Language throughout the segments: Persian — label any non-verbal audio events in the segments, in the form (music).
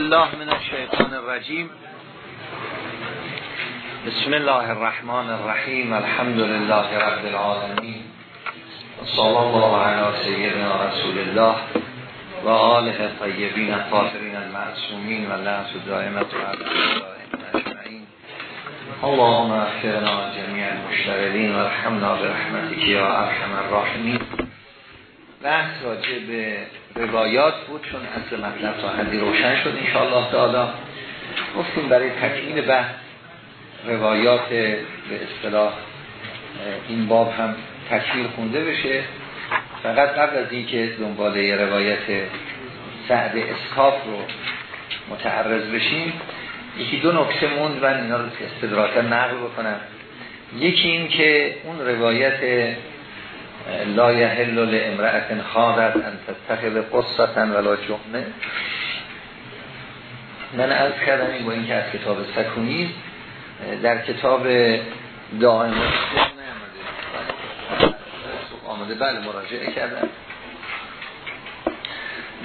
الله من الشیطان الرجیم. بسم الله الرحمن الرحیم. الحمد لله رب العالمین. صلی الله علی سیدنا رسول الله و آله طیبین الطاهرین المعصومین و لعنت دائمت و اللهم اغفرنا جمیع المشتغلین و ارحمنا برحمتک یا ارحم الراحمین. بحث راجع به روایات بود چون اصل مطلب تا حدی روشن شد انشاءالله تعالی. گفتیم برای تکمیل بحث روایات به اصطلاح این باب هم تکمیل خونده بشه. فقط قبل از اینکه دنباله روایت سعد اسکاف رو متعرض بشیم یکی دو نکته موند و اینا رو استدراکا نقل بکنم. یکی این که اون روایت لا یحل لامرأة خاضت ان تتخذ قصتا ولا جمعه من از کردم این با اینکه از کتاب سکونی در کتاب دائم آمده. بله مراجعه کردم.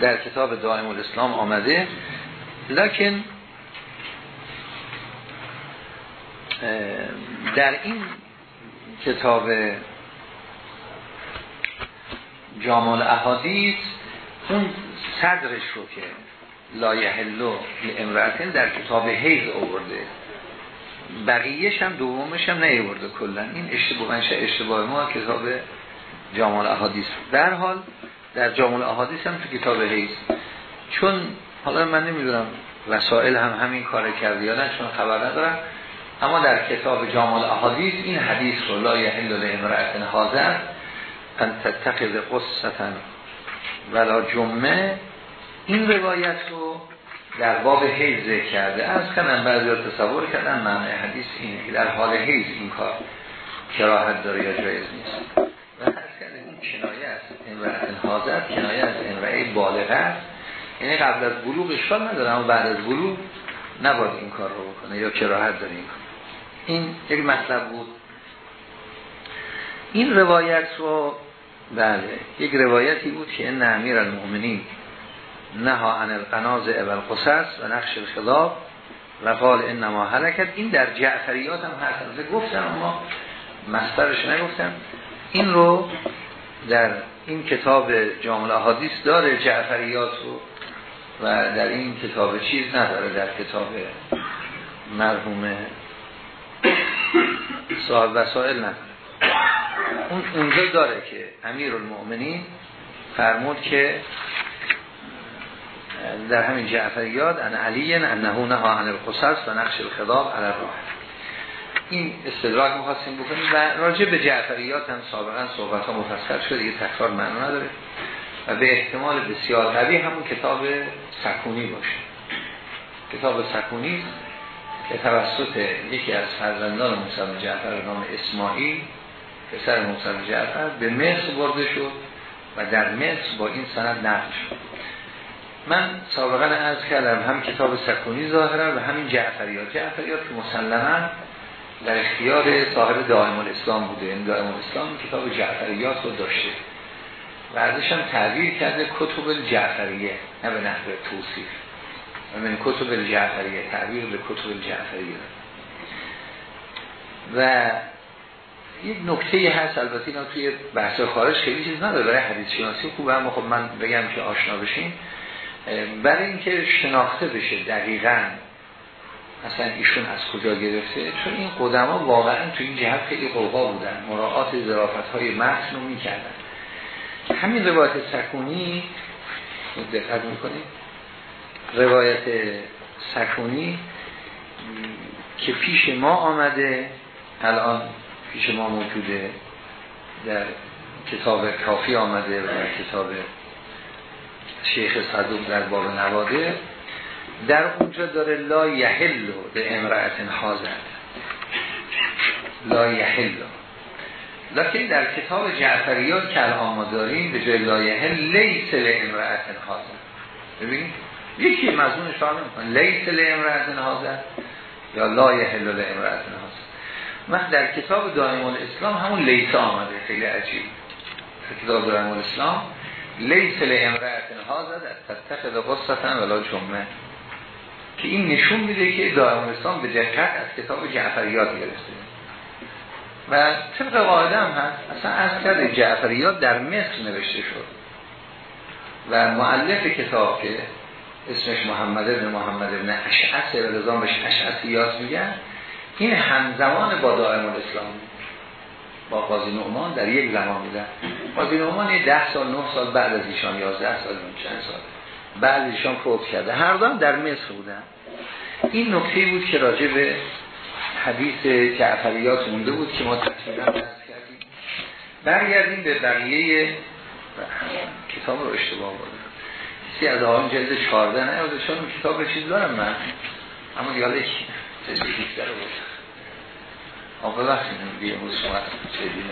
در کتاب دائم الاسلام آمده. لکن در این کتاب جامال احادیث اون صدرش رو که لایحلو امرأتن در کتاب حیض آورده. بقیهش هم دومش هم نیورده کلا. این اشتباه اشتباه ما کتاب جامال احادیث در حال در جامال احادیث هم تو کتاب حیض. چون حالا من نمی‌دونم وسائل هم همین کار کرده یا نه چون خبر ندارم. اما در کتاب جامال احادیث این حدیث رو لا یحل لامرأة حاضر ان تتخذ قصتا ولا جمعه این روایت رو در باب حیز کرده. از کنم بعضی ها تصور کردن معنی حدیث اینه که در حال حیز این کار کراهت داره یا جایز نیست. و هر کنه این کنایه است امرأت حاضر کنایه از امرأه بالغه است. یعنی قبل از بلوغ اشکال نداره اما بعد از بلوغ نباید این کار رو بکنه یا کراهت داره این این یک مطلب بود. این روایت رو بله. یک روایتی بود که این امیر المؤمنین نها عن القناز اول قصص و نقش الخضاب و قال انما حرکت این در جعفریات هم هست. گفتم اما مسترش نگفتم. این رو در این کتاب جامل احادیث داره جعفریات رو و در این کتاب چیز نداره در کتاب مرحوم صاحب وسائل نداره. اون اونجا داره که امیر المؤمنین فرمود که در همین جعفریات ان علی انه نها عن القصص و نقش الخضاب علی راه این استدراک می‌خواستیم بکنیم و راجع به جعفریات هم سابقا صحبت ها مفصل شده دیگه تکرار معنا نداره و به احتمال بسیار قوی همون کتاب سکونی باشه. کتاب سکونی که توسط یکی از فرزندان موسی جعفر نام اسماعیل پسر موسی جعفر به مصر برده شد و در مصر با این سند نقل شد. من سابقا از کردم هم کتاب سکونی ظاهرا و همین جعفریات. جعفریات که مسلما در اختیار صاحب دائم الاسلام بوده. این دائم الاسلام کتاب جعفریات رو داشته. و هم تعبیر کرده کتب الجعفریه نه به نحو توصیف. من کتب الجعفریه تعبیر به کتب الجعفریه. و یک نکته هست البته اینا توی بحث خارج خیلی چیز نداره برای حدیث شناسی خوبه اما خب من بگم که آشنا بشین. برای اینکه شناخته بشه دقیقا اصلا ایشون از کجا گرفته چون این قدما واقعا تو این جهت خیلی قوقا بودن. مراعات ظرافت های متن رو می‌کردن. همین روایت سکونی دقت می‌کنید؟ روایت سکونی که پیش ما آمده الان پیش ما موجوده در کتاب کافی آمده و در کتاب شیخ صدوق در باب نواده. در اونجا داره لا یحل به امرأت حاضر. لا یحل. لیکن در کتاب جعفریات که داریم به جای لا یحل لیس لامرأت حاضر. ببینید؟ یکی مضمونش فهم می‌کنه لیس لامرأت حاضر یا لا یحل لامرأت حاضر. من در کتاب دائم الاسلام همون لیس آمده خیلی عجیب. کتاب دائم الاسلام لیس لامرأت حاضر تتخذ قصتا ولا جمعه. که این نشون میده که دائم اسلام به دقت از کتاب جعفریات گرفته. و طبق قاعده هم هست اصلا از کرده جعفریات در مصر نوشته شد. و معلف کتاب که اسمش محمد ابن محمد ابن اشعث و لزام بهش اشعثیات میگن این همزمان با دائم الاسلام با قاضی نعمان در یک زمان بودن قاضی نعمان ده سال نه سال بعد از ایشان یازده سال چند سال بعد ایشان فوت کرده. هر دام در مصر بودن. این نکته بود که راجع به حدیث جعفریات مونده بود که ما بحث کردیم. برگردیم به بقیه کتاب رو اشتباه بودم کسی از آن جلد 14 نه چون کتاب چیز دارم من. اما دیگه یک جلد 17 رو بود آقا وقتی بیه شما چیزی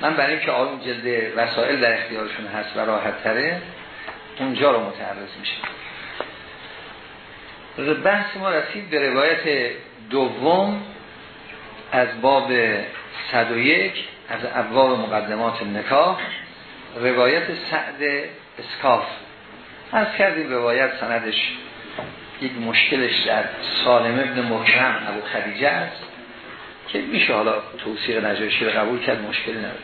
من برای اینکه آن جلد وسائل در اختیارشون هست و راحت تره اونجا رو متعرض میشه بحث ما رسید به روایت دوم از باب 101 از ابواب مقدمات نکاح. روایت سعد اسکاف. از کردیم روایت سندش یک مشکلش در سالم ابن مکرم ابو خدیجه است که میشه حالا توصیق نجاشی رو قبول کرد مشکلی نداره.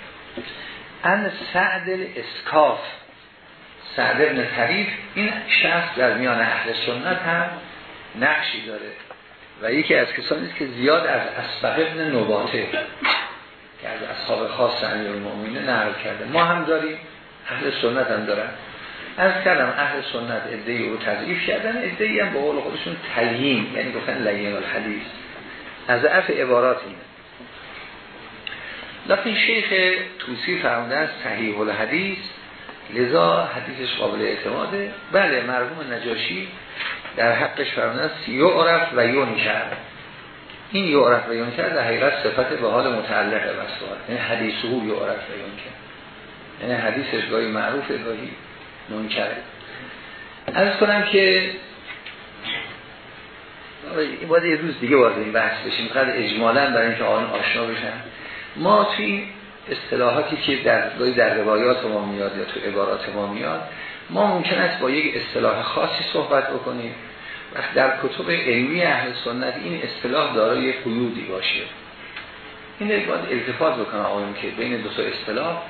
ان سعد اسکاف سعد ابن طریف این شخص در میان اهل سنت هم نقشی داره و یکی از کسانی است که زیاد از اسبق ابن نباته که از اصحاب خاص امیر المؤمنه نقل کرده. ما هم داریم اهل سنت هم دارن. از کردم اهل سنت ادهی رو تضعیف کردن ادهی هم با قول خودشون تلیم یعنی گفتن لین الحدیث. از عف عبارات اینه. لیکن شیخ توسی فرموده است صحیح الحدیث لذا حدیثش قابل اعتماده. بله مرحوم نجاشی در حقش فرموده است یعرف و یون کرد این یعرف و یون کرد در حقیقت صفت به حال متعلقه بسوار یعنی حدیثه یعرف و یون کرد یعنی حدیثش گاهی معروف گاهی منکره از کنم که باید یه روز دیگه وارد این بحث بشیم. قد اجمالا برای اینکه آن آشنا بشن. ما توی اصطلاحاتی که در در روایات ما میاد یا تو عبارات ما میاد ما ممکن است با یک اصطلاح خاصی صحبت بکنیم و در کتب علمی اهل سنت این اصطلاح دارای قیودی باشه. این باید التفات بکنه آقایون که بین دو تا اصطلاح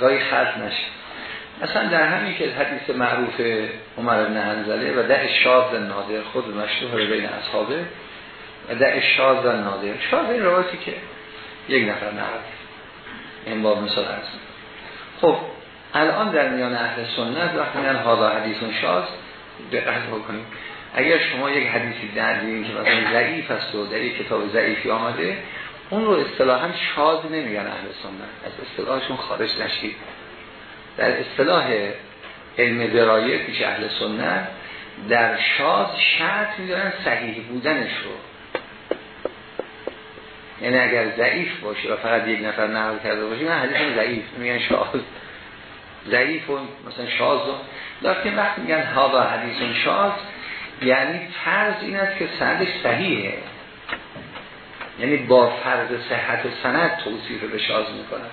گاهی خلط نشه. مثلا در همین که حدیث معروف عمر بن حنزله و ده شاز نادر خود مشهور بین اصحابه و ده شاز نادر شاز این روایتی که یک نفر نهاد. این باب مثال خب الان در میان اهل سنت وقتی میان حالا حدیثون شاز دقت بکنیم اگر شما یک حدیثی دردین که مثلا ضعیف است و در یک کتاب ضعیفی آمده اون رو اصطلاحا شاز نمیگن اهل سنت. از اصطلاحشون خارج نشید. در اصطلاح علم درایه پیش اهل سنت در شاز شرط میدارن صحیح بودنش رو. یعنی اگر ضعیف باشه و فقط یک نفر نقل کرده باشه من حدیث ضعیف میگن شاز. ضعیف و مثلا شاز لیکن وقتی میگن هادا حدیث شاز یعنی فرض این است که سندش صحیحه. یعنی با فرض صحت سند توصیف به شاز می‌کنن.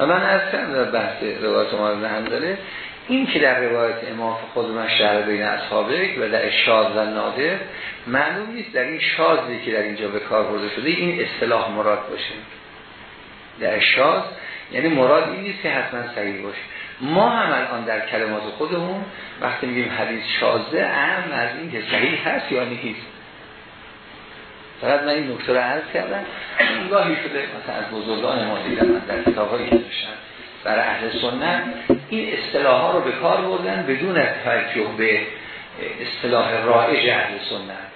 و من از کردم در بحث روایت عمر هم داره این که در روایت امام خود من شهر بین اصحابه و در شاز و نادر معلوم نیست در این شازی که در اینجا به کار برده شده این اصطلاح مراد باشه. در شاز یعنی مراد این نیست که حتما صحیح باشه. ما هم الان در کلمات خودمون وقتی میگیم حدیث شازه اهم از این که صحیح هست یا نیست. فقط من این نکته رو عرض کردم. گاهی شده مثلا از بزرگان ما دیدم من در کتاب هایی که برای اهل سنت این اصطلاح ها رو به کار بردن بدون توجه به اصطلاح رایج اهل سنت.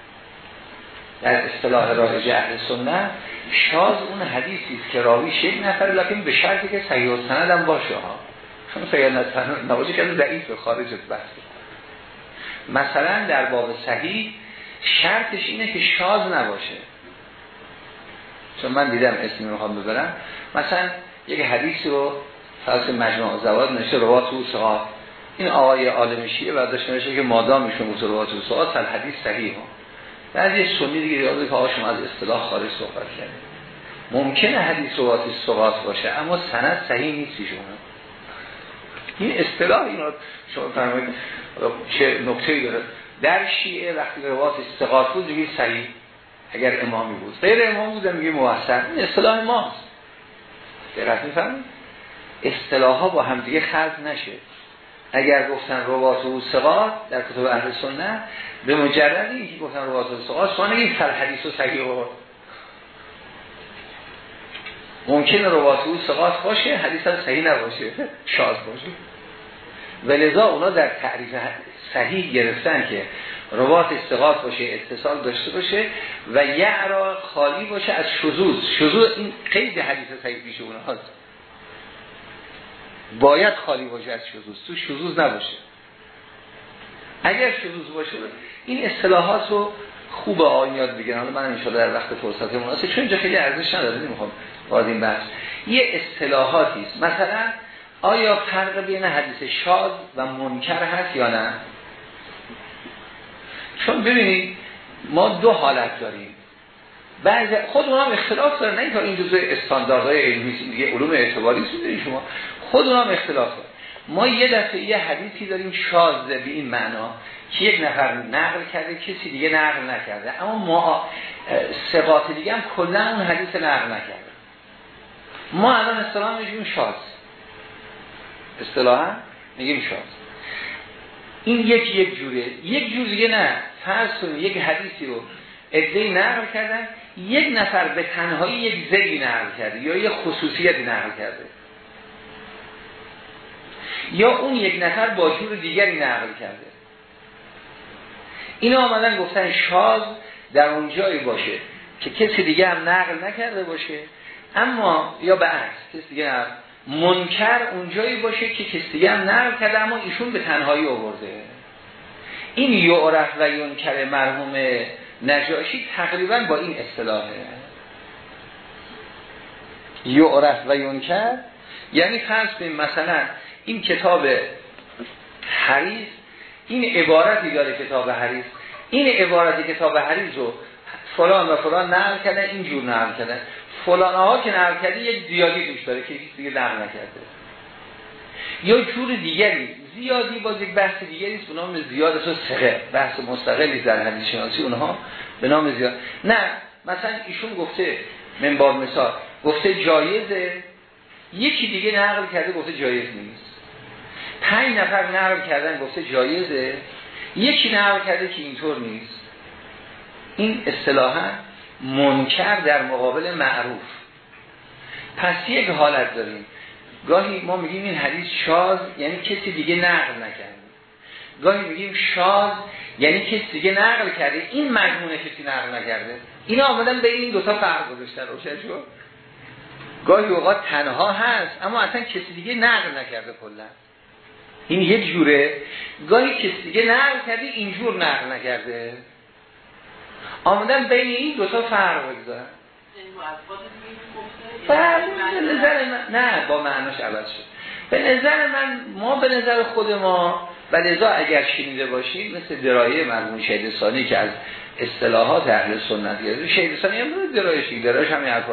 در اصطلاح رایج اهل سنت شاز اون حدیثی است که راوی یک نفر لکن به شرطی که صحیح سند هم باشه ها. چون صحیح نباشه که ضعیف خارج از بحث. مثلا در باب صحیح شرطش اینه که شاز نباشه. چون من دیدم اسمی می‌خوام ببرم. مثلا یک حدیثی رو فرض مجموع زواد نشه روات و سعاد این آقای عالم شیعه برداشت نشه که مادام میشون موت روات و سعاد سال حدیث صحیح هم بعد یه سنی دیگه یاد که آقا شما از اصطلاح خارج صحبت کرده ممکنه حدیث روات سعاد باشه اما سند صحیح نیست شما این اصطلاح اینا شما فرمایید. چه نکته داره؟ در شیعه وقتی روات استقاط بود دیگه صحیح اگر امامی بود. غیر امام بود میگه موثر. این اصطلاح ماست. دقت می‌فهمید اصطلاح ها با هم دیگه خلط نشه. اگر گفتن روات و سقاط در کتب اهل سنت به مجرد اینکه گفتن روات و سقاط شما نگید فر حدیث و صحیح و ممکن روات و سقاط باشه حدیث هم صحیح نباشه. شاز باشه. ولذا اونا در تعریف صحیح گرفتن که روات استقاط باشه اتصال داشته باشه و یعرا خالی باشه از شذوذ. شذوذ این قید حدیث صحیح پیش اونهاست. باید خالی باشه از شذوذ. تو شذوذ نباشه. اگر شذوذ باشه این اصطلاحات رو خوب آن یاد بگیرن. حالا من ان در وقت فرصت مناسب چون اینجا خیلی ارزش نداره نمی‌خوام وارد این بحث. یه اصطلاحاتی است. مثلا آیا فرق بین حدیث شاد و منکر هست یا نه؟ چون ببینید ما دو حالت داریم. بعض خود هم اختلاف داره نه تا این جزء استانداردهای علمی دیگه علوم اعتباری دارید شما؟ خود هم اختلاف داره ما یه دفعه یه حدیثی داریم شازده به این معنا که یک نفر نقل کرده کسی دیگه نقل نکرده. اما ما ثقات دیگه هم کلا اون حدیث نقل نکرده. ما الان اصطلاح میگیم شاز اصطلاحا میگیم شاز این یک یک جوره. یک جور دیگه نه. فرض کنید یک حدیثی رو ادعی نقل کردن. یک نفر به تنهایی یک زیدی نقل کرده یا یک خصوصیتی نقل کرده. یا اون یک نفر با جور دیگری نقل کرده. اینا آمدن گفتن شاز در اون جایی باشه که کسی دیگه هم نقل نکرده باشه. اما یا به عکس کسی دیگه هم منکر اونجایی باشه که کسی دیگه هم نقل کرده اما ایشون به تنهایی آورده. این یعرف و ینکر مرحوم نجاشی تقریبا با این اصطلاحه. یعرف و ینکر یعنی فرض کنیم مثلا این کتاب حریز این عبارتی داره کتاب حریز این عبارتی کتاب حریز رو فلان و فلان نقل کردن اینجور نقل کردن. فلان ها که نقل یک زیادی دوش داره که دیگه نقل نکرده. یا جور دیگری. زیادی باز یک بحث دیگری است به نام زیادت و سقه. بحث مستقلی در حدیث شناسی اونها به نام زیاد. نه مثلا ایشون گفته منبار مثال گفته جایزه یکی دیگه نقل کرده گفته جایز نیست. پنج نفر نقل کردن گفته جایزه یکی نقل کرده که اینطور نیست. این اصطلاحا منکر در مقابل معروف. پس یک حالت داریم. گاهی ما میگیم این حدیث شاز یعنی کسی دیگه نقل نکرده. گاهی میگیم شاز یعنی کسی دیگه نقل کرده. این مجموعه کسی نقل نکرده. این آمدن به این دوتا فرق گذاشتن روشن شد؟ گاهی اوقات تنها هست اما اصلا کسی دیگه نقل نکرده کلا. این یک جوره. گاهی کسی دیگه نقل کرده اینجور نقل نکرده. آمدن بین این دوتا فرق بگذارن به نظر من نه با معناش عوض شد. به نظر من ما به نظر خود ما و لذا اگر شنیده باشید مثل درایه مرمون شهید که از اصطلاحات اهل سنت گرده شهید ثانی هم درایه شید درایش هم حرف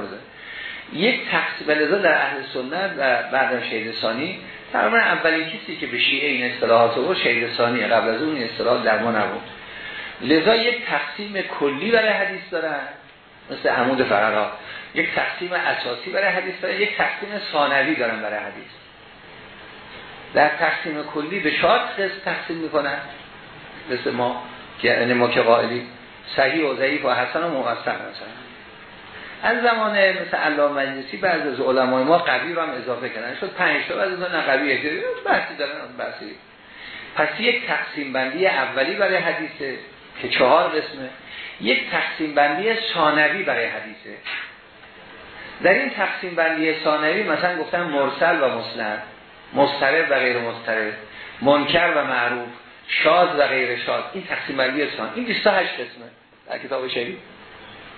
یک تقسیم به لذا در اهل سنت و بعد شهید ثانی تقریبا اولین کسی که به شیعه این اصطلاحات رو شهید ثانی قبل از اون اصطلاح در ما نبود. لذا یک تقسیم کلی برای حدیث دارن. مثل عمود فرقا. یک تقسیم اساسی برای حدیث دارن یک تقسیم ثانوی دارن برای حدیث. در تقسیم کلی به شاد قسم تقسیم می‌کنن. مثل ما یعنی ما که قائلی. صحیح و ضعیف و حسن و موثق مثلا. از زمان مثل علامه مجلسی بعض از علمای ما قوی رو هم اضافه کردن. شد پنج تا بعد از اون قوی بحثی دارن بحثی. پس یک تقسیم بندی اولی برای حدیثه که چهار قسمه یک تقسیم بندی ثانوی برای حدیثه. در این تقسیم بندی ثانوی مثلا گفتن مرسل و مسند مسترد و غیر مسترد منکر و معروف شاد و غیر شاد این تقسیم بندی ثانوی. این 28 قسمه در کتاب شریف.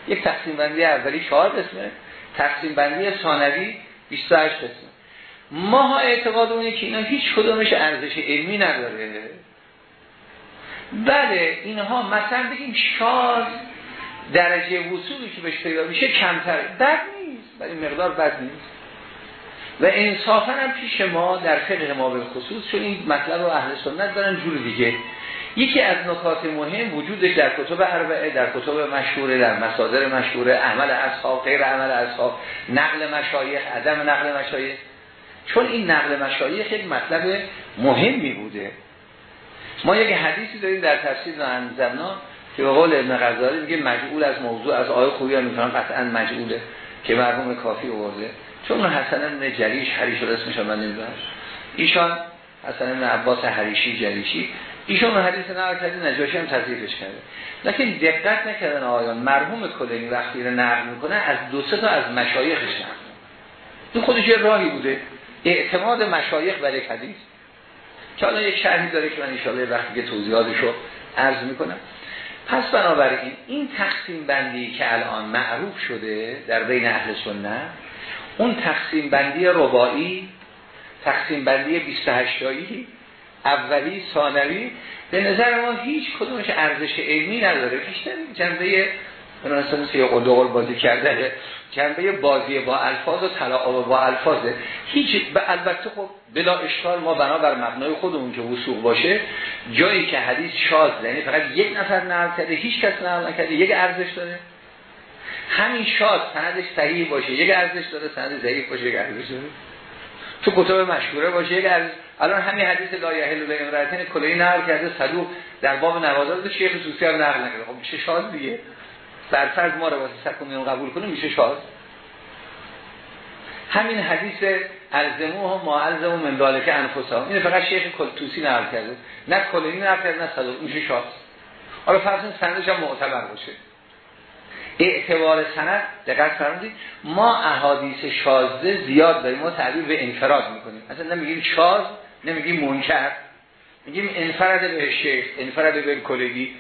یک تقسیم بندی اولی چهار قسمه تقسیم بندی ثانوی 28 قسمه. ما اعتقاد اونه که اینا هیچ کدومش ارزش علمی نداره. بله اینها مثلا بگیم شاز درجه وصولی که بهش پیدا میشه کمتر. بد نیست ولی مقدار بد نیست. و انصافا هم پیش ما در فقه ما به خصوص چون این مطلب رو اهل سنت دارن جور دیگه. یکی از نکات مهم وجودش در کتب اربعه در کتب مشهوره در مصادر مشهوره عمل اصحاب غیر عمل اصحاب نقل مشایخ عدم نقل مشایخ. چون این نقل مشایخ یک مطلب مهمی بوده. ما یک حدیثی داریم در تفسیر انزلنا که به قول ابن غزالی میگه مجعول از موضوع از آیه خوبی هم می‌تونم قطعا مجعوله که مرحوم کافی آورده. چون حسن ابن جریش حریش رو اسمش من نمی‌دونم. ایشان حسن ابن عباس حریشی جریشی. ایشون حدیث نقل کرده نجاشی هم کرده. لیکن دقت نکردن آیان. مرحوم کلینی وقتی رو نقل می‌کنه از دو تا از مشایخش نقل این خودش یه راهی بوده. اعتماد مشایخ برای حدیث. که حالا یک شرحی داره که من انشاءالله وقتی که توضیحاتش رو عرض می‌کنم. پس بنابراین این تقسیم بندی که الان معروف شده در بین اهل سنت اون تقسیم بندی ربایی تقسیم بندی 28 تایی اولی ثانوی به نظر ما هیچ کدومش ارزش علمی نداره. بیشتر جنبه مثلا یه قلقل بازی کرده جنبه بازی با الفاظ و تلاعب با الفاظه. هیچ البته خب بلا اشکال ما بنابر مبنای خودمون که وسوق باشه جایی که حدیث شاز یعنی فقط یک نفر نقل کرده هیچ کس نقل نکرده یک ارزش داره. همین شاز سندش صحیح باشه یک ارزش داره سند ضعیف باشه یک ارزش داره. تو کتاب مشهوره باشه یک ارزش الان همین حدیث لا یحل به امرأتین کلی نقل کرده صدوق در باب نوازات شیخ توسی هم نقل نکرده. خب میشه شاز دیگه؟ فرض ما رو واسه سکون قبول کنیم میشه شاز همین حدیث الزمو و ما الزمو من دالک انفسا این فقط شیخ توسی نقل کرده. نه کلینی نقل کرده نه صدوق. میشه شاز حالا فرض سندش هم معتبر باشه. اعتبار سند دقت فرمودید ما احادیث شازده زیاد داریم ما تعبیر به انفراد می‌کنیم. اصلا نمیگیم شاز نمیگیم منکر. میگیم انفراد به شیخ انفراد به کلگی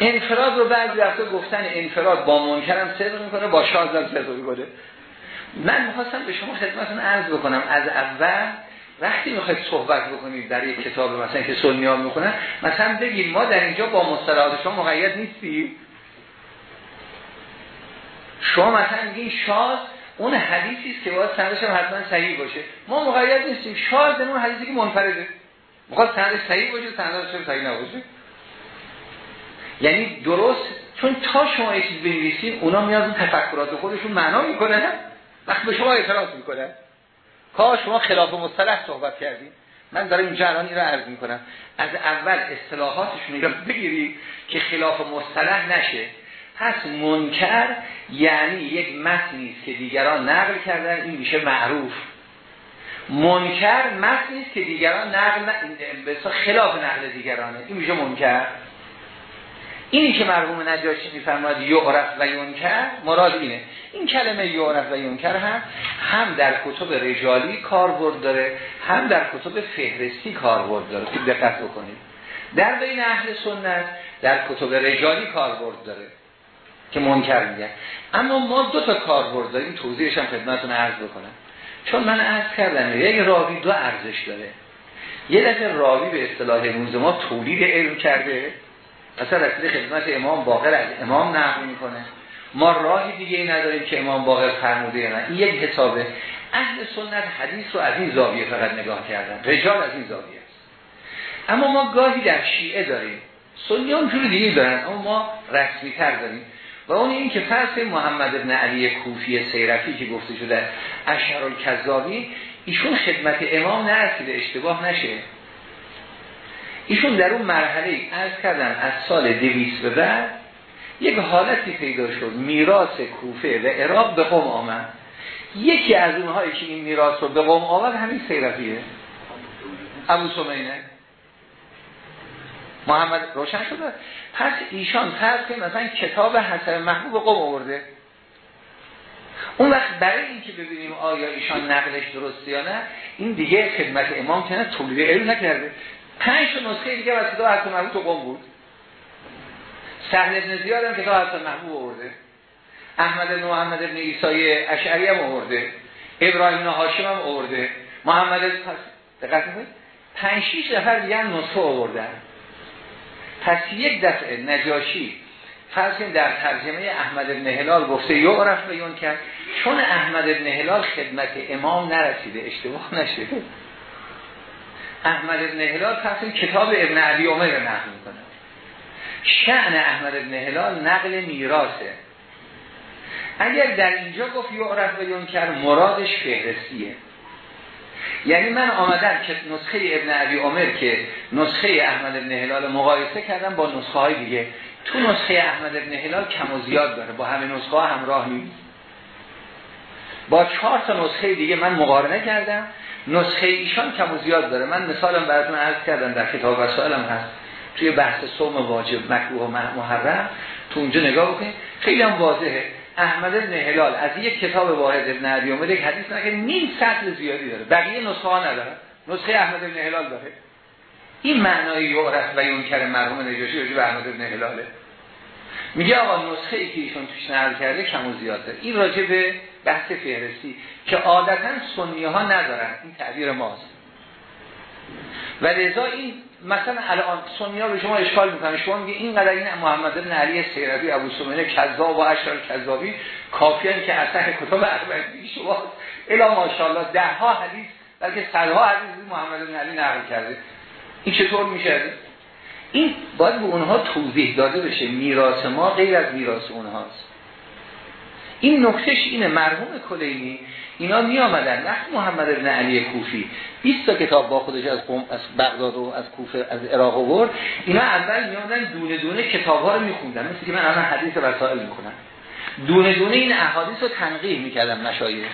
انفراد رو بعضی وقتا گفتن انفراد با منکرم صدق می‌کنه با شاز هم صدق می‌کنه. من می‌خواستم به شما خدمتون عرض بکنم. از اول وقتی می‌خواید صحبت بکنید در یک کتاب مثلا که سنی ها می‌خونن مثلا بگید ما در اینجا با مصطلحات شما مقید نیستیم. شما مثلا میگین شاز اون حدیثی است که باید سندش هم حتما صحیح باشه. ما مقید نیستیم. شاز اون حدیثی که منفرده. می‌خواد سندش صحیح باشه سندش صحیح نباشه. یعنی درست چون تا شما یه چیز بنویسین اونا میاد اون تفکرات خودشون معنا می‌کنن وقتی به شما اعتراض می‌کنن. کاش شما خلاف مصطلح صحبت کردید من دارم اینجا الان این عرض می‌کنم. از اول اصطلاحاتشون رو بگیرید که خلاف مصطلح نشه. پس منکر یعنی یک متنی است که دیگران نقل کردن این میشه معروف. منکر متنی است که دیگران نقل به خلاف نقل دیگرانه. این میشه منکر. اینی که مرحوم نجاشی میفرماد یعرف و یونکر مراد اینه. این کلمه یعرف و یونکر هم هم در کتب رجالی کاربرد داره هم در کتب فهرستی کاربرد داره. خوب دقت بکنید. در بین اهل سنت در کتب رجالی کاربرد داره که منکر میگن اما ما دو تا کاربرد داریم. توضیحش هم خدمتتون عرض بکنم. چون من عرض کردم یک راوی دو ارزش داره. یه دفعه راوی به اصطلاح روز ما تولید علم کرده. مثلا رسول خدمت امام باقر از امام نقل می‌کنه. ما راهی دیگه ای نداریم که امام باقر فرموده نه. این یک حسابه. اهل سنت حدیث رو از این زاویه فقط نگاه کردن. رجال از این زاویه. است اما ما گاهی در شیعه داریم. سنی هم جور دیگه دارن اما ما رسمی تر داریم. و اون این که فرض محمد ابن علی کوفی سیرفی که گفته شده اشهر الکذابی ایشون خدمت امام نرسیده اشتباه نشه. ایشون در اون مرحله از کردن از سال دویست به بعد یک حالتی پیدا شد. میراث کوفه و عراق به قوم آمد. یکی از اونهایی که این میراث رو به قوم آمد همین سیرفیه. ابو سمینه. محمد روشن شده. پس ایشان فرض که مثلا کتاب حسن محبوب قوم آورده. اون وقت برای اینکه ببینیم آیا ایشان نقلش درسته یا نه این دیگه خدمت امام کنه تولید علم نکرده. پنج نسخه دیگه از کتاب حضرت محبوب تو قم بود. سهل ابن زیاد هم کتاب حضرت محبوب آورده. احمد بن محمد ابن ایسای اشعری هم آورده. ابراهیم هاشم هم آورده. محمد پس دقت کنید پنج شیش نفر دیگه نسخه آوردن. پس یک دفعه نجاشی فرض در ترجمه احمد بن هلال گفته یعرف بیان کرد. چون احمد بن هلال خدمت امام نرسیده اشتباه نشه احمد بن هلال پس کتاب ابن عبی عمر نقل می‌کنه. شعن احمد بن هلال نقل میراثه. اگر در اینجا گفت یعرف بیان کرد مرادش فهرستیه. یعنی من آمدم که نسخه ابن عبی عمر که نسخه احمد ابن هلال مقایسه کردم با نسخه های دیگه. تو نسخه احمد ابن هلال کم و زیاد داره با همه نسخه همراه نیست. با چهار تا نسخه دیگه من مقارنه کردم. نسخه ایشان کم و زیاد داره. من مثالم براتون عرض کردم در کتاب وسائلم هست. توی بحث صوم واجب مکروه و محرم. تو اونجا نگاه بکنید. خیلی هم واضحه. احمد ابن هلال از یک کتاب واحد ابن عبی عمر یک حدیث نگه نیم سطر زیادی داره. بقیه نسخه ها نداره نسخه احمد ابن هلال داره. این معنای یعرف و یونکر مرحوم نجاشی رجوع به احمد ابن هلاله. میگه آقا نسخه ای که ایشون توش نقل کرده کم و زیاده. این راجع به بحث فهرستی که عادتا سنی ها ندارن. این تعبیر ماست. و لذا این مثلا الان سنی ها به شما اشکال می‌کنن شما میگه این قدر این محمد بن علی سیربی ابو سمینه کذاب و اشار کذابی کافیان که اصح کتاب اربعین شما؟ الا ماشاءالله ده ها حدیث بلکه صدها حدیث محمد بن علی نقل کرده. این چطور میشه؟ این باید به اونها توضیح داده بشه میراث ما غیر از میراث اونهاست. این نکتهش اینه مرحوم کلینی اینا می آمدن محمد ابن علی کوفی. 20 تا کتاب با خودش از قم از بغداد و از کوفه از عراق آورد. اینا اول می آمدن دونه دونه کتاب ها رو می خوندن مثل که من الان حدیث وسائل می‌کنم دونه دونه این احادیث رو تنقیح می‌کردم مشایخ.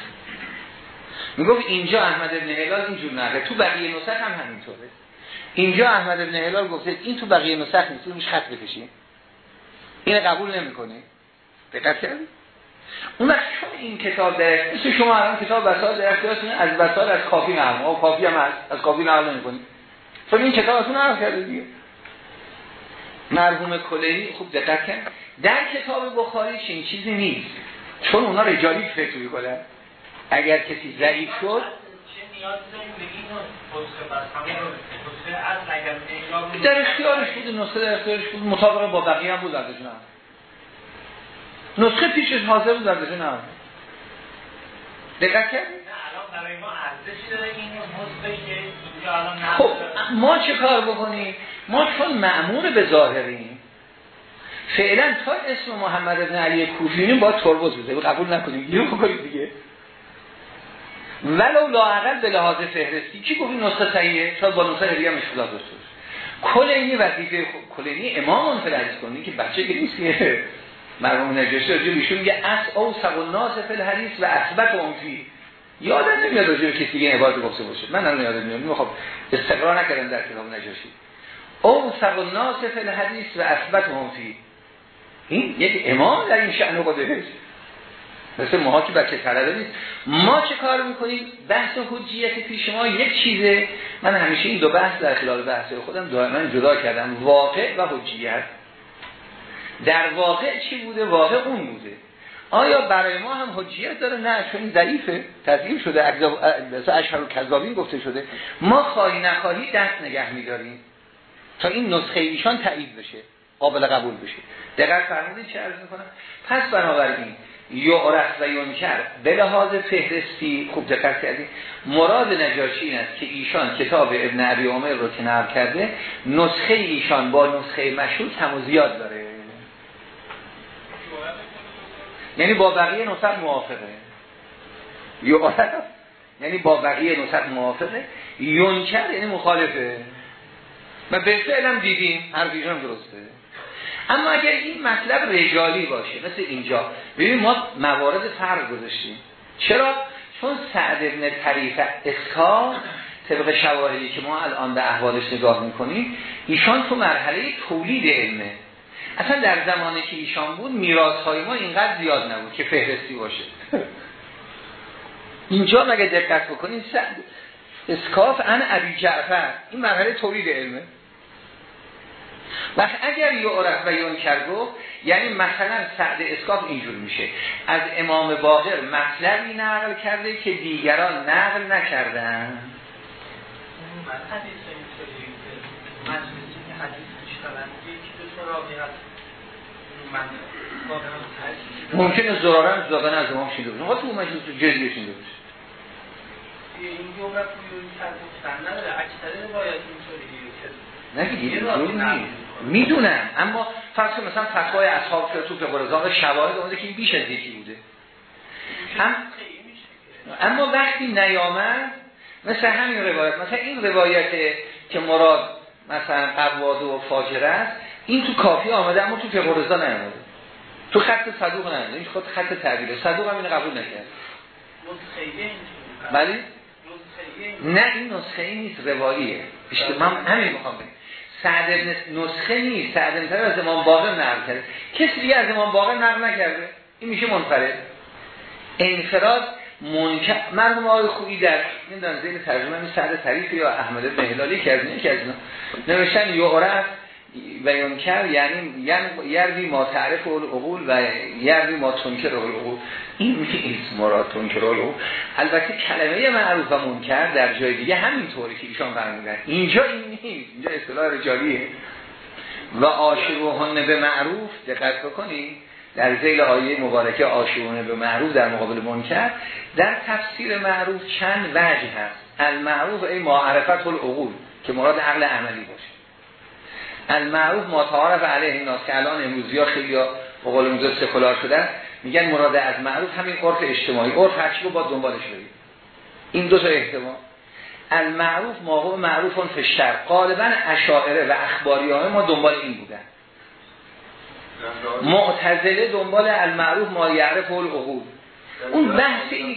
می‌گفت اینجا احمد ابن هلال اینجور نقله تو بقیه نسخ هم همینطوره. اینجا احمد ابن هلال گفته این تو بقیه نسخ نیست روش خط بکشیم این قبول نمی‌کنه دقت کردید اون وقت چون این کتاب در مثل شما الان کتاب وسائل در اختیارتون از وسائل از کافی نقل او کافی هم از, از کافی نقل نمی‌کنید چون این کتابتون نقل کرده دیگه. مرحوم کلینی خوب دقت کن در کتاب بخاری این چیزی نیست. چون اونا رجالی فکر می‌کنن. اگر کسی ضعیف شد در اختیارش بود نسخه در اختیارش بود. مطابق با بقیه هم بود ازشون نسخه پیشش حاضر بود ازشون هم دقت کردی؟ خب ما چه کار بکنیم؟ ما چون معمور به ظاهریم فعلا تا اسم محمد ابن علی کوفیونیم باید تربوز بزنیم قبول نکنیم. گیرو بکنیم دیگه. ولو لاعقل به لحاظ فهرستی کی گفت نسخه صحیحه؟ شاید با نسخه دیگه مشکلات داشته کلینی وظیفه کلینی امام فرض کنی که بچه که نیست مرحوم نجاشی راجع ایشون میگه اس او سب الناس فی الحدیث و اثبت اون فی. یادم نمیاد راجع کسی دیگه عبارت گفته باشه. من الان یادم نمیاد خب استقرار نکردم در کتاب نجاشی. او سب الناس فی الحدیث و اثبت اون فی. این یک امام در این شأن قدرت مثل ماها که بچه طلبه نیست. ما چه کار می‌کنیم؟ بحث حجیت پیش ما یک چیزه. من همیشه این دو بحث در خلال بحث خودم دائما جدا کردم. واقع و حجیت. در واقع چی بوده؟ واقع اون بوده. آیا برای ما هم حجیت داره؟ نه چون ضعیفه. تضعیف شده. اشهر و کذابین گفته شده. ما خواهی نخواهی دست نگه میداریم. تا این نسخه ایشان تایید بشه. قابل قبول بشه. دقیق فرمودید چه عرض می‌کنم؟ پس بنابراین یعرف و یونکر به لحاظ فهرستی خوب دقت کردیم مراد نجاشی این است که ایشان کتاب ابن عبی عمر رو که نقل کرده نسخه ایشان با نسخه مشهور هم زیاد داره. یعنی با بقیه نسخ موافقه. یعرف یعنی با بقیه نسخ موافقه. یونکر یعنی مخالفه. و به فعلم دیدیم. هر هم درسته. اما اگر این مطلب رجالی باشه مثل اینجا ببین ما موارد فرق گذاشتیم. چرا؟ چون سعد ابن طریف اسکار طبق شواهدی که ما الان به احوالش نگاه می‌کنیم ایشان تو مرحله تولید علمه. اصلا در زمانی که ایشان بود میراث های ما اینقدر زیاد نبود که فهرستی باشه. اینجا مگه دقت بکنید؟ سعد اسکاف ان ابی جعفر. این مرحله تولید علمه. و اگر یعرف و یونکر گفت یعنی مثلا سعد اسکاف اینجور میشه. از امام باقر مطلبی نقل کرده که دیگران نقل نکردن. ممکنه زرارم زدن از امام شیده باشه خب تو مجلس جدی شیده باشه اکثر روایات اینطوریه می‌دونم اما فرض مثلا فتوای اصحاب شده تو رضا شواهد اومده که این بیش از یکی بوده. هم اما وقتی نیامد مثل همین روایت مثلا این روایت که مراد مثلا قواده و فاجره است این تو کافی آمده اما تو فقه رضا نیامده. تو خط صدوق نیامده این خود خط تعبیره صدوق هم این قبول نکرد. ولی نه این نسخه ای نیست رواییه. من همین می‌خوام بگم. سعد نسخه نیست. سعد ابن از امام باقر نقل کرده. کسی دیگه از امام باقر نقل نکرده. این میشه منفرد. انفراد منکر مردم آقای خوبی در نمی‌دونم زیر ترجمه سعد طریف یا احمد بن هلالی که از از نوشتن یعرف بیان کرد یعنی یعنی ما تعرف العقول و یعنی ما تنکر العقول این نیست مراد تنکر العقول البته کلمه معروف و منکر در جای دیگه همینطوری که ایشان فرمودن. اینجا این نیست. اینجا اصطلاح رجالیه. و عاشقهن به معروف دقت بکنید در زیل آیه مبارکه عاشقونه به معروف در مقابل منکر در تفسیر معروف چند وجه هست. المعروف ای معرفت العقول که مراد عقل عملی باشه. المعروف ما تعارف علیه الناس که الان امروزی ها خیلی ها قول امروز سکولار شدن میگن مراد از معروف همین عرف اجتماعی. عرف هرچی رو با دنبالش برید این دو تا احتمال. المعروف ما معروف فشتر. غالبا اشاعره و اخباری های ما دنبال این بودن. معتزله دنبال المعروف ما یعرف العقول اون بحث این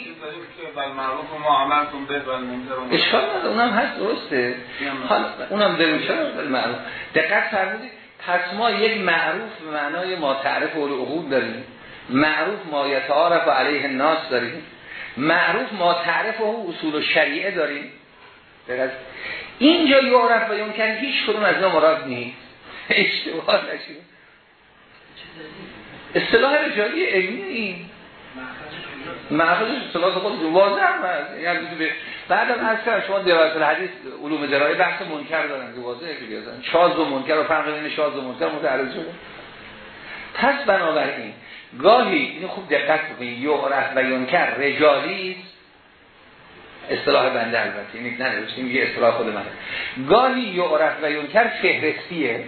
اشکال نداره اونم هست درسته. حالا اونم دلیل معروف؟ دقت فرمودید پس ما یک معروف به معنای ما تعرف العقول داریم. معروف ما یتعارف علیه الناس داریم. معروف ما تعرف و اصول و شریعه داریم. اینجا یعرف و یمکن هیچ کدوم از ما مراد نیست. (laughs) اشتباه نشید اصطلاح رجالی علمی. محفظش اصطلاح خود واضح هست. یعنی بعدم از کردم شما دیوارت الحدیث علوم درایی بحث منکر دارن که واضحه که بیازن شاز و منکر و فرق بین شاز و منکر متعرض شده پس بنابراین گاهی اینو خوب دقت بکنید. یعرف و ینکر رجالی اصطلاح بنده البته. این ننوشتیم یه اصطلاح خود من. گاهی یعرف و ینکر فهرستیه.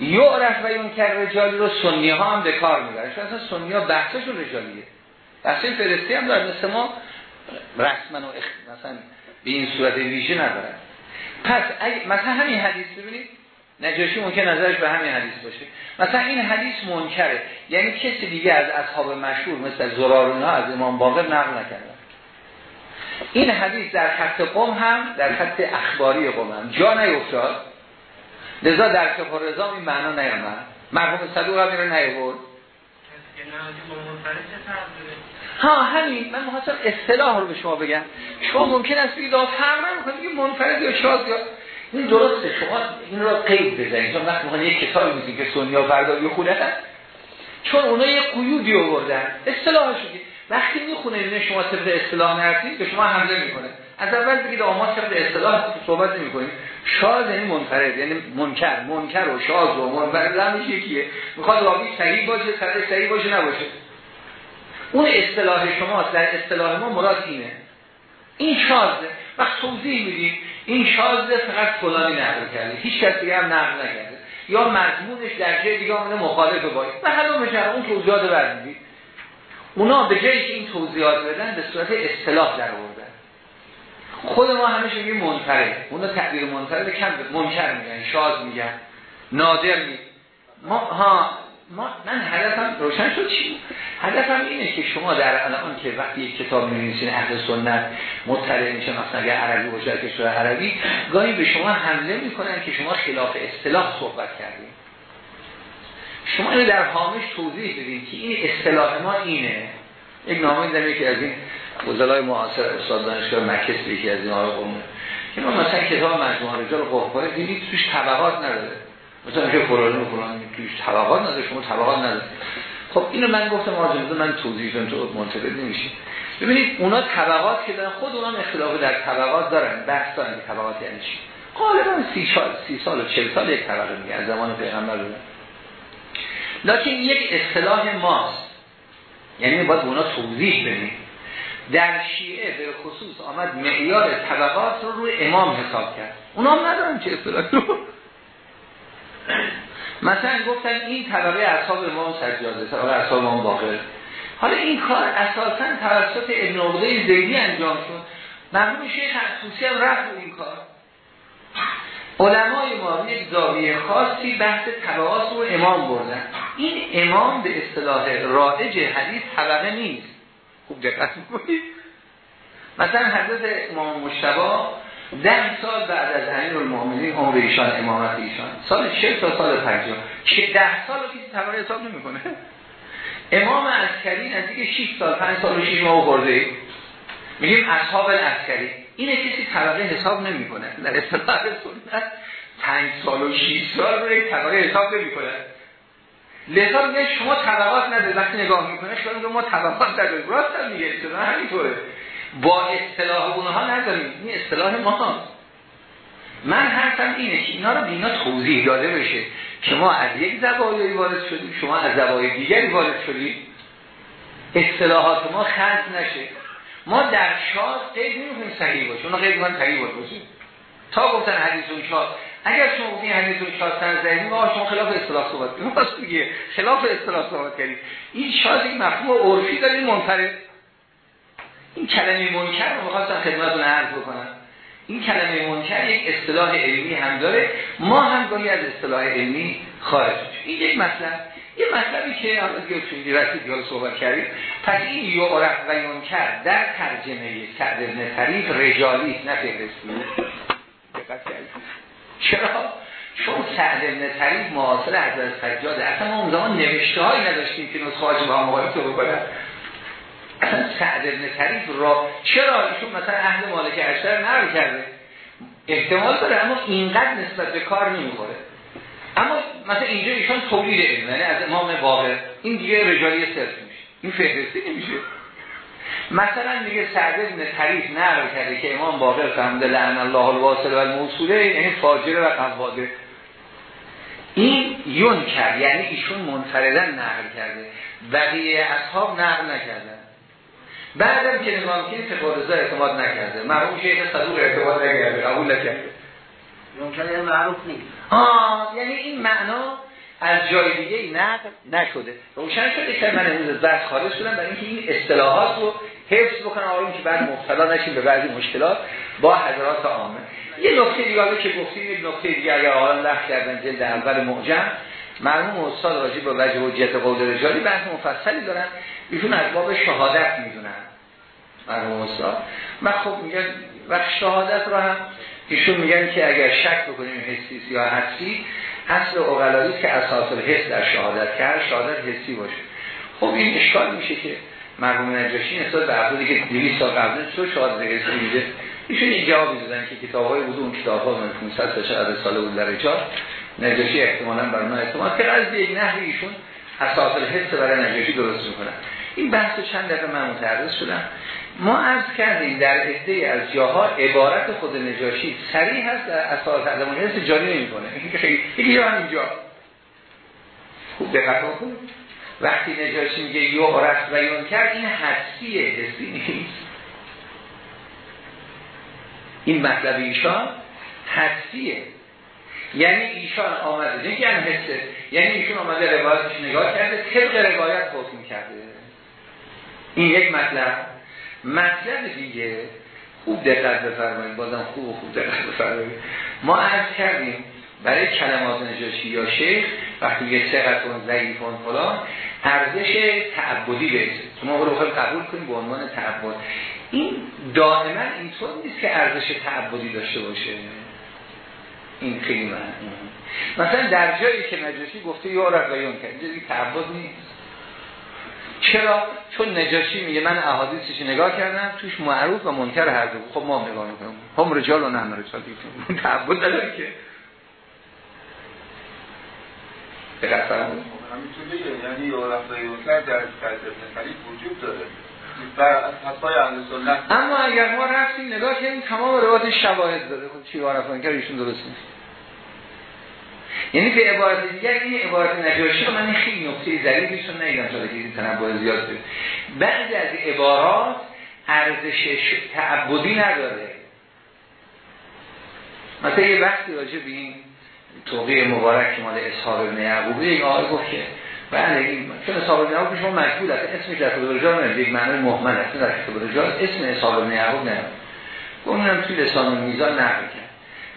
یعرف و یون کر رجالی رو سنی ها هم به کار می‌برن. چون اصلا سنی ها بحثشون رجالیه. بحث فرستی هم دارن مثل ما رسما و اخ... مثلا به این صورت ویژه ندارن پس اگه مثلا همین حدیث ببینید نجاشی ممکن نظرش به همین حدیث باشه. مثلا این حدیث منکره. یعنی کسی دیگه از اصحاب مشهور مثل زرارون از امام باقر نقل نکردن این حدیث در خط قوم هم در خط اخباری قوم هم. جا نیفتاد. لذا در کفر رضا این معنا نیامد. مرحوم صدوق هم رو نیورد ها همین من محاسب اصطلاح رو به شما بگم. شما ممکن است بگید فرق نمی‌کنه که منفرد یا شاز یا این درسته شما این رو قید بزنید. چون وقت می‌خوان یک کتاب میگید که سنیا برداری خونه هست چون اونا یه قیودی آوردن. اصطلاحش وقتی می‌خونه اینه شما طبق اصطلاح نرسید به شما حمله می‌کنه. از اول بگید آما طبق اصطلاح صحبت نمی‌کنیم. شاز یعنی منفرد یعنی منکر. منکر و شاز و منفرد. همش یکیه. می‌خواد راوی صحیح باشه سند صحیح باشه نباشه. اون اصطلاح شماست در اصطلاح ما مراد اینه. این شازه وقت توضیح میدیم این شازه فقط فلانی نقل کرده. هیچ کس دیگه هم نقل نکرده. یا مضمونش در جای دیگه آمده مخالف باید و حالا میشه اون توضیحات بعد اونا به جایی که این توضیحات بدن به صورت اصطلاح در آوردن. خود ما همیشه میگیم منفرد اونا تعبیر منفرد کم منکر میگن شاز میگن نادر میگن. ما ها ما من هدفم روشن شد چی هدفم اینه که شما در الان که وقتی یک کتاب می‌نویسین اهل سنت مطلع میشه مثلا اگر عربی باشه کشور عربی گاهی به شما حمله می‌کنن که شما خلاف اصطلاح صحبت کردید شما اینو در حامش توضیح بدید که این اصطلاح ما اینه. یک نامه در که از این وزلای معاصر استاد دانشگاه مکس یکی از این آقا که ما مثلا کتاب مجموعه رجال قهقای دیدید توش طبقات نداره. مثلا که فلان و فلان توش طبقات نداره شما طبقات نداره. خب اینو من گفتم آجازه من توضیح تو منتقل نمیشه ببینید اونا طبقات که دارن خود اونا اختلاف در طبقات دارن بحث دارن طبقات یعنی چی؟ غالبا سی سال سی سال و چل سال یک طبقه میگه از زمان پیغمبر. لکن یک اصطلاح ماست. یعنی باید اونا توضیح بدیم. در شیعه به خصوص آمد معیار طبقات رو روی امام حساب کرد. اونا هم ندارن چه اصطلاحی رو مثلا گفتن این طبقه اصحاب امام سجاده طبقه اصحاب امام باقر. حالا این کار اساسا توسط ابن عقده زیدی انجام شد. مرحوم شیخ خصوصی هم رفت این کار. علمای ما یک زاویه خاصی بحث طبقات رو امام بردن. این امام به اصطلاح رائج حدیث طبقه نیست. خوب دقت می‌کنید. مثلا حضرت امام مشتبا ده سال بعد از امیر المؤمنین عمر ایشان امامت ایشان. سال 40 تا سال 50 که ده سال رو کسی طبقه حساب نمی‌کنه. امام عسکری نزدیک 6 سال 5 سال و 6 ماه خورده میگیم اصحاب العسکری. اینه کسی طبقه حساب نمی‌کنه. در اصطلاح سنت 5 سال و 6 سال رو یک طبقه حساب نمی‌کنه. لذا میگه شما طبقات ندارید وقتی نگاه می‌کنه شما ما طبقات نداریم راست هم میگه همینطوره. با اصطلاح اونها نداریم این اصطلاح ما من حرفم اینه که اینا رو اینا توضیح داده بشه. که ما از یک زوایایی وارد شدیم شما از زوایای دیگری وارد شدیم اصطلاحات ما خرد نشه. ما در شاد قید نمی‌کنیم صحیح باشه اونا قید من صحیح باشه تا گفتن حدیثون شاد. اگر شما گفتین حدیثون شاد تنزهی ما شما خلاف اصطلاح صحبت (laughs) میگه خلاف اصطلاح صحبت کردید این شاد یک مفهوم عرفی داره منفرد. این کلمه منکر رو می‌خواستم خدمتتون عرض بکنم. این کلمه منکر یک اصطلاح علمی هم داره. ما هم گاهی از اصطلاح علمی خارج این یک مطلب. یه مطلبی که حالا دیگه توی دیرسی دیگه صحبت کردیم پس این یعرف و یونکر در ترجمه سعد ابن طریف رجالی نه فهرستی. چرا؟ چون سعد ابن طریف معاصر حضرت سجاده اصلا ما اون زمان نوشته هایی نداشتیم که نسخه با مقایسه بکنن. (coughs) سعد ابن طریف را چرا ایشون مثلا اهل مالک اشتر نرو کرده احتمال داره اما اینقدر نسبت به کار نمی‌خوره. اما مثلا اینجا ایشان تولید علم یعنی از امام باقر. این دیگه رجالی صرف میشه. این فهرستی نمیشه. مثلا دیگه سعد ابن طریف نقل کرده که امام باقر فهمده لعن الله الواصل و الموصوله یعنی فاجره و قواده این یون کرد یعنی ایشون منفردن نقل کرده. بقیه اصحاب نقل نکردن. بعدم که نگاه که تقارضا اعتماد نکرده. مرحوم شیخ صدوق اعتماد نکرده. قبول نکرده. ممکنه معروف نیست. آه یعنی این معنا از جای دیگه نقل نشده. روشن شده که من امروز بحث خارج شدم. برای اینکه این اصطلاحات رو حفظ بکنم. آقایون که بعد مبتلا نشیم به بعضی مشکلات با حضرات عامه. یه نکته دیگه که گفتیم یک نکته دیگه اگر آقایان لخت کردن جلد اول معجم مرحوم استاد راجع به وجه حجت قول رجالی بحث مفصلی دارن. ایشون از باب شهادت می‌دونن. مرحوم استاد من خب میگن وقت شهادت رو هم ایشون میگن که اگر شک بکنیم حسی یا حسی اصل اقلایی که اساس الحس در شهادت کرد شهادت حسی باشه. خب این اشکال میشه که مرحوم نجاشی نسبت به افرادی که 200 سال قبل تو شهادت حسی میده ایشون این جوابی دادن که کتاب های بود اون کتاب ها من 500 تا چقدر سال بود در ایجاد نجاشی احتمالاً بر اونها اعتماد که از یک نحوی ایشون اساس الحس برای نجاشی درست می‌کنن این بحث چند دفعه من متعرض شدم. ما عرض کردیم در عده از جاها عبارت خود نجاشی سریع هست در اساس حس جاری نمی‌کنه. یکی جا اینجا. خوب دقت کنید وقتی نجاشی میگه یعرف و یون کرد این حسی حسی نیست. این مطلب ایشان حسیه. یعنی ایشان آمده نگه هم حسه. یعنی ایشون آمده روایتش نگاه کرده طبق روایت حکم کرده. این یک مطلب. مطلب دیگه خوب دقت بفرمایید. بازم خوب و خوب دقت بفرمایید. ما عرض کردیم برای کلمات نجاشی یا شیخ وقتی یه سقطون ضعیفون فلان ارزش تعبدی برسه ما رو بخوایم قبول کنیم به عنوان تعبد. این دائما اینطور نیست که ارزش تعبدی داشته باشه. این خیلی من مثلا در جایی که نجاشی گفته یا رقایون کرد جایی تعبد نیست. چرا؟ چون نجاشی میگه من احادیثش نگاه کردم توش معروف و منکر هر دو. خب ما نگاه می‌کنم هم رجال و نه رجال. دیگه (laughs) تعبد نداره که. همینطور بگه یعنی منکر در وجود داره. اما اگر ما رفتیم نگاه کردیم تمام روایت شواهد داره. خب چی وارد کنیم ایشون درست نیست. یعنی به عبارت دیگر این عبارت نجاشی رو من خیلی نکته ظریفی چون نیدم تا که تنبه زیاد بود بعضی از عبارات ارزش تعبدی نداره. مثلا یه وقتی راجع به این توقیه مبارک مال اصحاب ابن یعقوبی یک آقای گفت که بله این چون اصحاب ابن شما مجبور است. اسمش در کتاب رجال نمیده یک معنی مهمل است. در کتاب رجال. اسم اصحاب ابن یعقوب نمیده گفتم توی لسان میزان نقل کرد.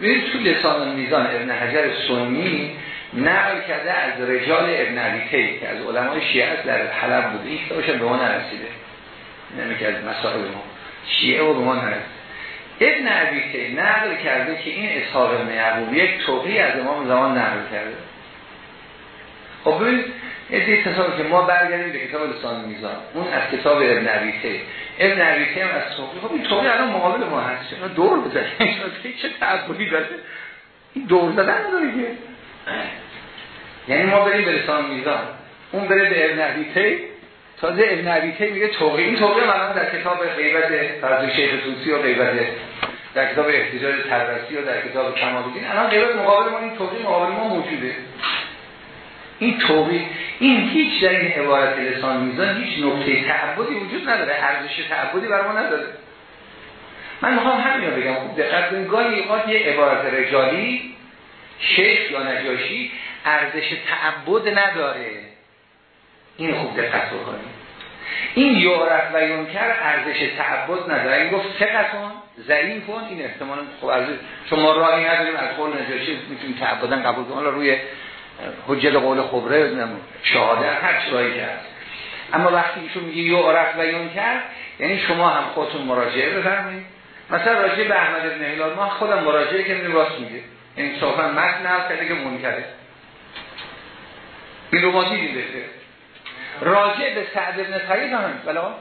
ببینید توی لسان میزان ابن حجر سنی نقل کرده از رجال ابن عبی که از علمای شیعه در حلب بوده. این کتابش به ما نرسیده. نمی از مسائل ما. شیعه و به ما نرسیده. ابن عبی نقل کرده که این اصحاب ابن یک توقی از امام زمان نقل کرده. خب ببینید این تصاوی که ما برگردیم به کتاب لسان میزان. اون از کتاب ابن عبیته ابن عبیته هم از توقی خب این توقی الان مقابل ما هست. چرا دور بزنید (laughs) چه تعبولی داره؟ این دور زدن نداره که یعنی ما بریم به لسان میزان. اون بره به ابن عبیته تازه ابن عبیته میگه توقی این توقی هم در کتاب غیبت فرض شیخ توسی و غیبت در کتاب احتجاج تدرسی و در کتاب کمال الان غیبت مقابل ما این توقی مقابل ما موجوده. این توبی این هیچ در این عبارت لسان میزان هیچ نقطه تعبدی وجود نداره ارزش تعبدی بر ما نداره. من می‌خوام همین رو بگم خوب دقت کنید گاهی اوقات یه عبارت رجالی شیخ یا نجاشی ارزش تعبد نداره. این خوب دقت بکنید. این یورت و یونکر ارزش تعبد نداره. این گفت فقطون ضعیف کن این احتمال خب از شما راهی نداریم از قول نجاشی می‌تونیم تعبدن قبول کنیم. روی حجت قول خبره شهاده هر چرایی کرد اما وقتی ایشون میگه یو عرف بیان کرد یعنی شما هم خودتون مراجعه بفرمایید. مثلا راجع به احمد ابن هلال ما خودم مراجعه کنیم راست میگه. یعنی صافا متن نقل کرده که منکره. این رو ما دیدیم بشه راجع به سعد ابن خرید هم بلا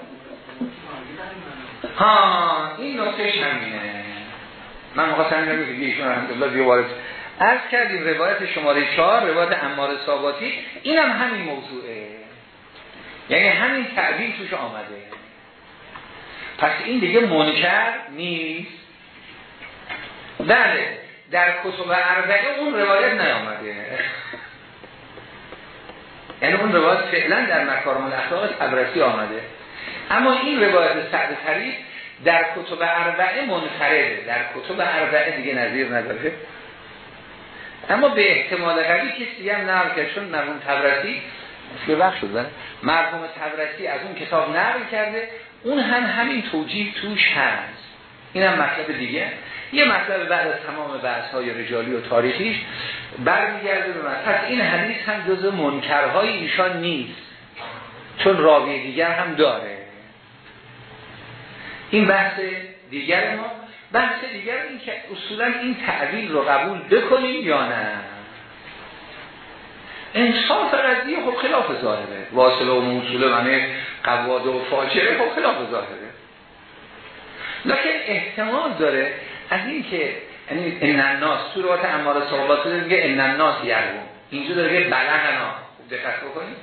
ها این نکتهش همینه. من مخواستم نمیگه ایشون الحمدلله دیگه وارد از کردیم روایت شماره چهار روایت امار ثاباتی این هم همین موضوعه. یعنی همین تعبیر توش آمده. پس این دیگه منکر نیست. بله در کتب اربعه اون روایت نیامده. یعنی اون روایت فعلا در مکارم الاخلاق تبرسی آمده. اما این روایت سعد خرید در کتب اربعه منفرده در کتب اربعه دیگه نظیر نداره. اما به احتمال قوی کسی هم نقل کرد چون مرحوم تبرسی که وقت شد بله. مرحوم تبرسی از اون کتاب نقل کرده اون هم همین توجیه توش هست. این هم مطلب دیگه. یه مطلب بعد از تمام بحث های رجالی و تاریخیش برمیگرده به پس این حدیث هم جز منکرهای ایشان نیست. چون راوی دیگر هم داره. این بحث دیگر ما بحث دیگر این که اصولا این تعویل رو قبول بکنیم یا نه؟ انصاف قضیه خب خلاف ظاهره. واصله و موصوله معنی قواده و فاجره خب خلاف ظاهره. لیکن احتمال داره از این که یعنی ان الناس تو روات امار صحبات داره میگه ان الناس یرمون. اینجا داره میگه بلغنا. خوب دقت بکنید.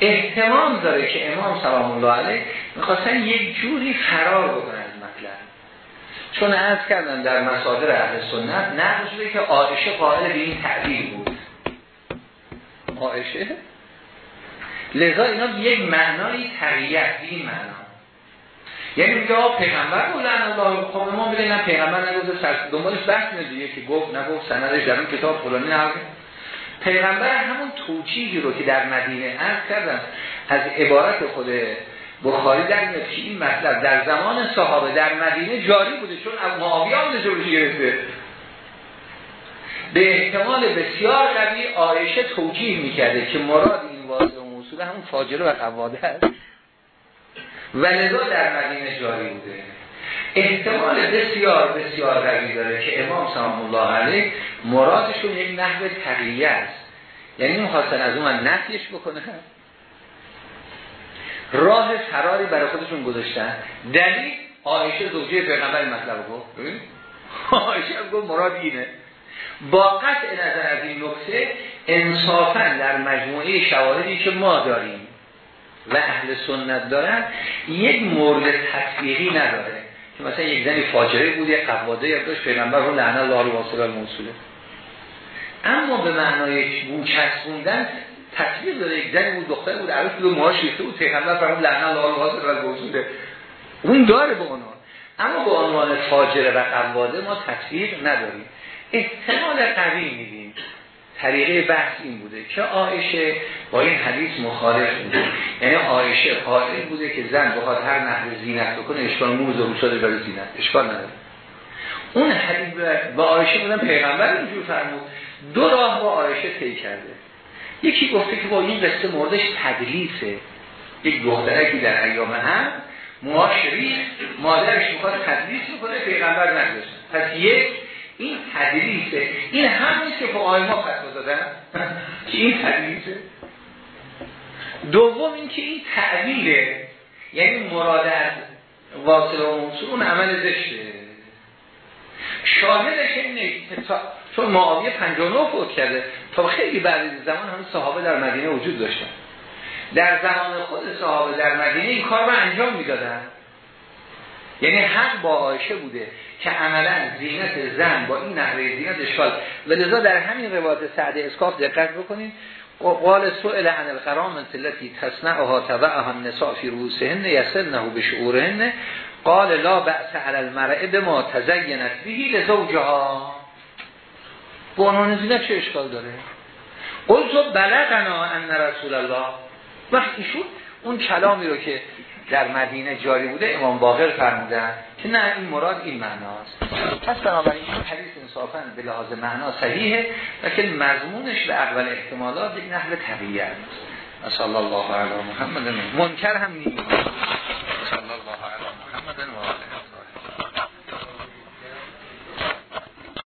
احتمال داره که امام سلام الله علیه می‌خواستن یک جوری فرار بکنن. چون از کردن در مصادر اهل سنت نقل شده که آرشه قائل به این تعبیر بود. آرشه لذا اینا یک معنای تقییت این معنا. یعنی میگه پیغمبر بود الله خب ما بگیم پیغمبر نگفته سر دنبالش بحث دیگه که گفت نگفت سندش در اون کتاب فلانی نقل پیغمبر همون توجیهی رو که در مدینه عرض کردن از عبارت خود بخاری در میاد که این مطلب در زمان صحابه در مدینه جاری بوده چون از معاویه هم گرفته. به احتمال بسیار قوی آیشه توجیه می‌کرده که مراد این واضح و موصول همون فاجره و قواده است. و لذا در مدینه جاری بوده. احتمال بسیار بسیار قوی داره که امام سلام الله علیه مرادشون یک نحو تقییه است. یعنی می‌خواستن از اون نفیش بکنه. راه فراری برای خودشون گذاشتن. دلیل آیشه زوجه پیغمبر مطلب گفت. آیشه گفت مراد اینه. با قطع نظر از این نکته انصافا در مجموعه شواهدی که ما داریم و اهل سنت دارن یک مورد تطبیقی نداره. که مثلا یک زنی فاجره بود یک قواده یا داشت پیغمبر رو لعنه الله علیه و الموصوله اما به معنای بو تطبیق داره. یک زنی بود دختر بود عروس بود موهاش ریخته بود پیغمبر فرمود لعنه الله الواصل و الوصوله اون داره به عنوان اما به عنوان فاجره و قواده ما تطبیق نداریم. احتمال قوی میدیم طریقه بحث این بوده که آیشه با این حدیث مخالف بوده. یعنی آیشه قائل بوده که زن بخواد هر نحو زینت بکنه اشکال موز و روساده برای زینت. اشکال نداره. اون حدیث با آیشه بودن پیغمبر اینجور فرمود. دو راه با آیشه طی کرده. یکی گفته که با این قصه موردش تدلیسه. یک دخترکی در ایام هم معاشری مادرش می‌خواد تدلیس می‌کنه پیغمبر نگذاشتن پس یک این تدلیسه. این هم نیست که فقهای ما فتوا دادن. که (laughs) این تدلیسه. دوم این که این تعبیره. یعنی مراد از واصل و موصول اون عمل زشته. شاهدش این چون معاویه 59 فوت کرده. تا خیلی بعد از زمان هم صحابه در مدینه وجود داشتن. در زمان خود صحابه در مدینه این کار رو انجام می‌دادن. یعنی حق با آیشه بوده که عملا زینت زن با این نحوه زینت اشکال. و لذا در همین روایت سعد اسکاف دقت بکنید. قال سئل عن القرام التي تصنعها تبعها النساء في رؤوسهن يسلنه بشعورهن. قال لا بأس على المرأة بما تزینت به لزوجها. با عنوان زینت چه اشکال داره؟ قلت بلغنا ان رسول الله. وقت ایشون اون کلامی رو که در مدینه جاری بوده امام باقر فرمودن که نه این مراد این معناست. پس بنابراین این حدیث انصافا به لحاظ معنا صحیحه لیکن مضمونش به اول احتمالات یک نحل طبیعی است. صلی الله علیه محمد. منکر هم نیست.